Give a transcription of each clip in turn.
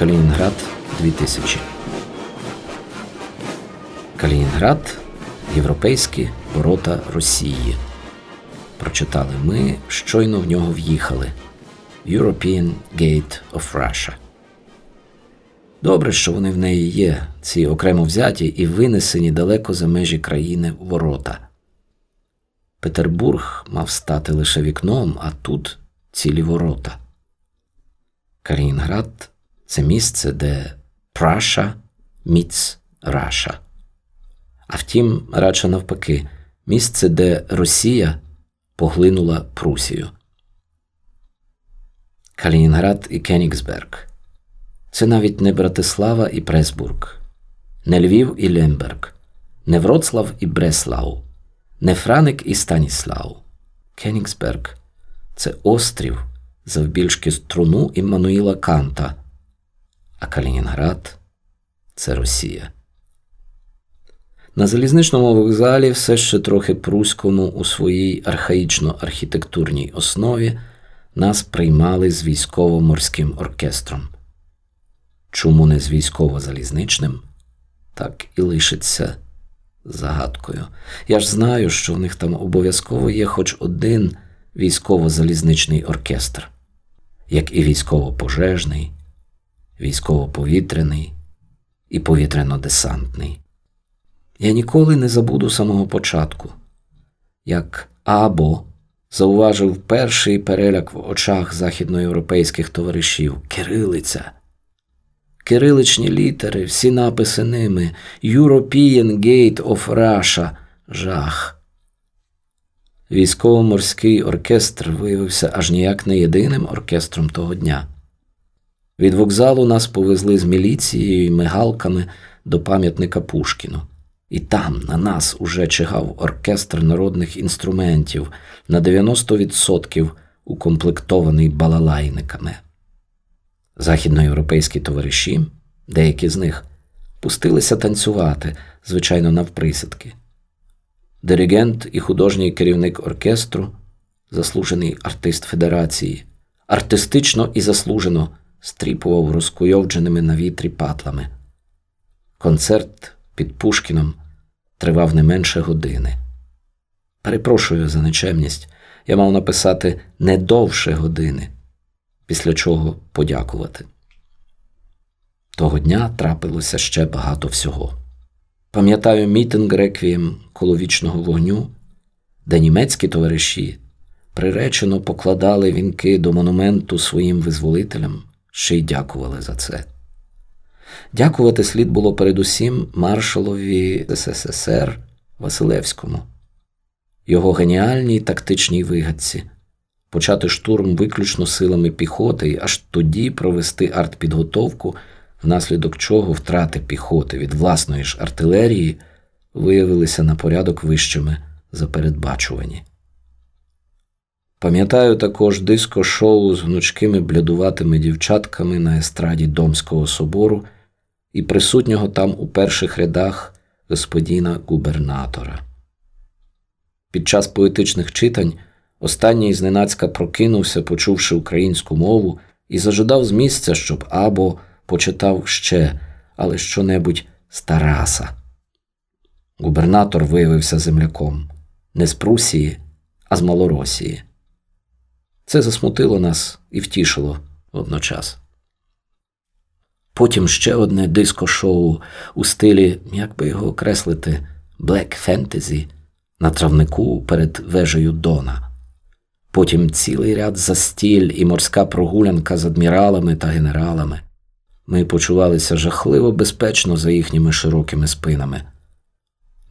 Калінінград 2000. Калінінград Європейські ворота Росії. Прочитали ми, щойно в нього в'їхали. European Gate of Russia. Добре, що вони в неї є, ці окремо взяті і винесені далеко за межі країни ворота. Петербург мав стати лише вікном, а тут цілі ворота. Калінінград це місце, де Праша міць Раша. А втім, радше навпаки, місце, де Росія поглинула Прусію. Калінінград і Кенігсберг. Це навіть не Братислава і Пресбург, не Львів і Лемберг, не Вроцлав і Бреслау, не Франик і Станіслау. Кенігсберг це острів завбільшки струну Іммануїла Канта, а Калінінград це Росія. На залізничному вокзалі все ще трохи пруському у своїй архаїчно-архітектурній основі нас приймали з військово-морським оркестром. Чому не з військово-залізничним, так і лишиться загадкою. Я ж знаю, що в них там обов'язково є хоч один військово-залізничний оркестр, як і військово-пожежний, військово-повітряний і повітряно-десантний. Я ніколи не забуду самого початку, як або зауважив перший переляк в очах західноєвропейських товаришів Кирилиця. Кириличні літери, всі написи ними European Gate of Russia жах. Військово-морський оркестр виявився аж ніяк не єдиним оркестром того дня. Від вокзалу нас повезли з міліцією і мигалками до пам'ятника Пушкіну. І там на нас уже чигав оркестр народних інструментів на 90% укомплектований балалайниками. Західноєвропейські товариші, деякі з них, пустилися танцювати, звичайно, навприсядки. Диригент і художній керівник оркестру, заслужений артист Федерації, артистично і заслужено стріпував розкуйовдженими на вітрі патлами. Концерт під Пушкіном тривав не менше години. Перепрошую за нечемність, я мав написати не довше години, після чого подякувати. Того дня трапилося ще багато всього. Пам'ятаю мітинг реквієм коло вічного вогню, де німецькі товариші приречено покладали вінки до монументу своїм визволителям, ще й дякували за це. Дякувати слід було передусім маршалові СССР Василевському, його геніальній тактичній вигадці, почати штурм виключно силами піхоти і аж тоді провести артпідготовку, внаслідок чого втрати піхоти від власної ж артилерії виявилися на порядок вищими за передбачувані. Пам'ятаю також диско-шоу з гнучкими блядуватими дівчатками на естраді Домського собору і присутнього там у перших рядах господіна губернатора. Під час поетичних читань останній зненацька прокинувся, почувши українську мову, і зажадав з місця, щоб або почитав ще, але що-небудь з Тараса. Губернатор виявився земляком не з Прусії, а з Малоросії. Це засмутило нас і втішило водночас. Потім ще одне диско-шоу у стилі, як би його окреслити, Black Fantasy на травнику перед вежею Дона. Потім цілий ряд застіль і морська прогулянка з адміралами та генералами. Ми почувалися жахливо безпечно за їхніми широкими спинами.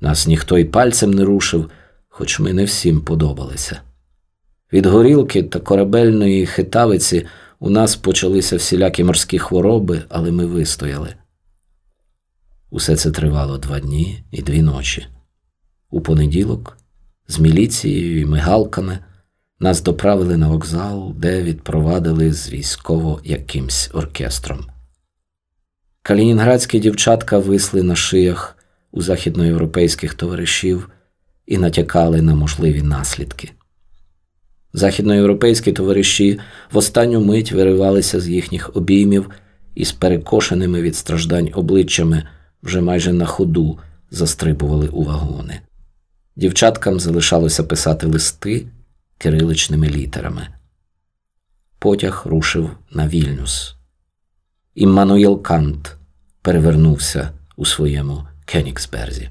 Нас ніхто й пальцем не рушив, хоч ми не всім подобалися. Від горілки та корабельної хитавиці у нас почалися всілякі морські хвороби, але ми вистояли. Усе це тривало два дні і дві ночі. У понеділок, з міліцією і мигалками, нас доправили на вокзал, де відпровадили з військово якимсь оркестром. Калінінградські дівчатка висли на шиях у західноєвропейських товаришів і натякали на можливі наслідки. Західноєвропейські товариші в останню мить виривалися з їхніх обіймів із перекошеними від страждань обличчями вже майже на ходу застрибували у вагони. Дівчаткам залишалося писати листи кириличними літерами. Потяг рушив на Вільнюс. Іммануїл Кант перевернувся у своєму Кенігсберзі.